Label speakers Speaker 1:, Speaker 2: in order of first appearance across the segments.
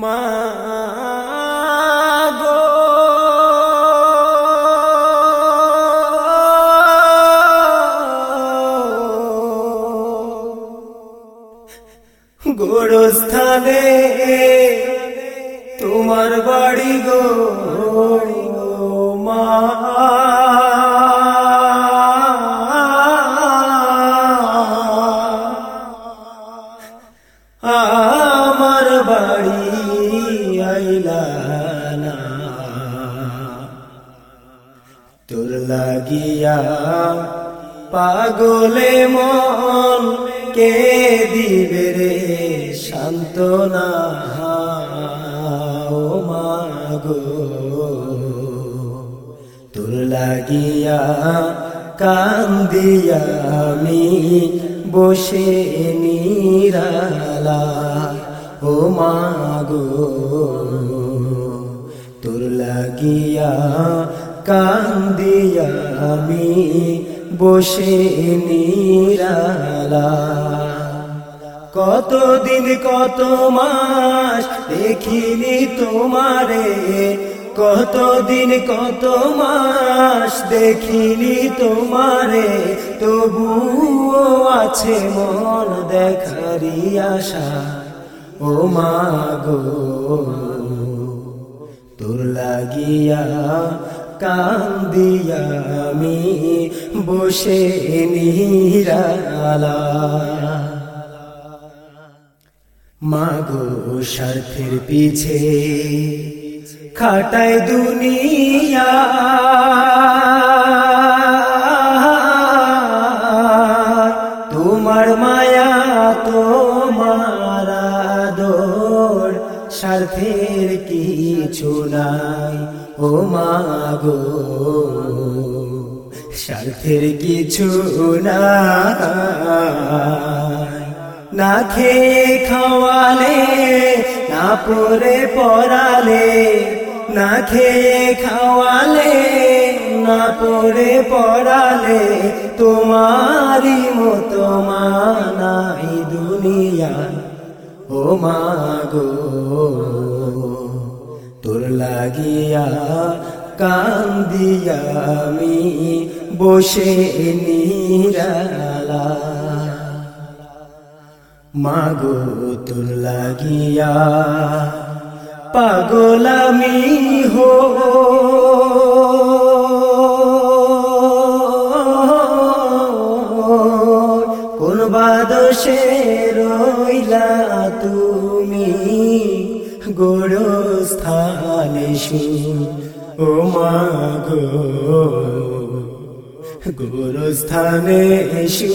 Speaker 1: মা গোরস্থানে তোমার বাড়ি গো। তোর লাগিয়া পাগলে মন কে দিবে রে? সান্ত্বনা ও মাগো তোর লাগিয়া কান্দিয়া আমি বসে নিরালা। ও মাগো তোর লাগিয়া কান্দিয়া আমি বসে নিরালা। কতদিন, কত মাস দেখিনি তোমারে। কতদিন, কত মাস দেখিনি তোমারে। তবুও আছে মন দেখারি আশা। ও মাগো তোর লাগিয়া কান্দিয়া আমি বসে নিরালা। মাগো স্বার্থের পিছে খাটায় দুনিয়া। তোমার মায়া স্বার্থের কিছু নাই। ও মাগো স্বার্থের কিছু নাই। না খেয়ে খাওয়ালে, না পরে পড়ালে, না খেয়ে খাওয়ালে, না পরে পড়ালে, তোমারই মতো মানাই দুনিয়া ও মাগো তোর লাগিয়া কান্দিয়া আমি বসে নিরালা। মাগো তোর লাগিয়া পাগলামি হো রইলা তুমি গোরস্থানে শু ও মাগো গোরস্থানে এসু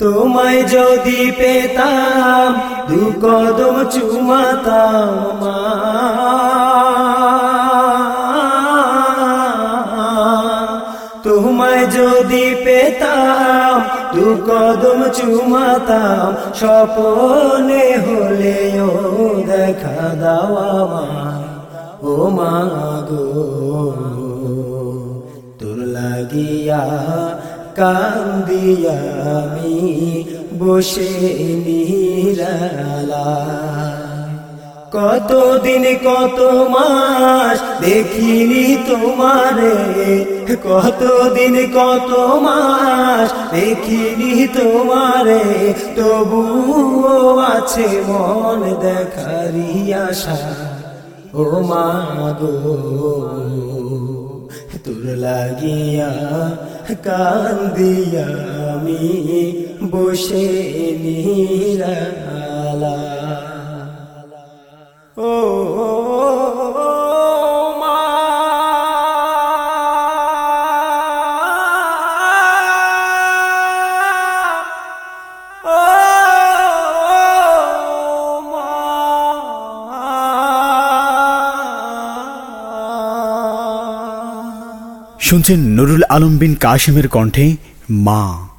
Speaker 1: তোমায় যদি পেতাম, দু কদম চুমাতাম মা। তোমায় যদি পেতাম, দু কদম চুমাতাম, স্বপনে হলেও দেখা দাওয়া মা ও মাগো তোর লাগিয়া কান্দিয়া আমি বসে নিরালা কতদিন, কত মাস দেখিনি তোমারে? কতদিন, কত মাস দেখিনি তোমারে? তবুও আছে মন দেখারি আশা। ও মাগো তোর লাগিয়া কান্দিয়া আমি বসে নিরালা। ও মা।
Speaker 2: শুনছেন নুরুল আলম বিন কাশিমের কণ্ঠে মা।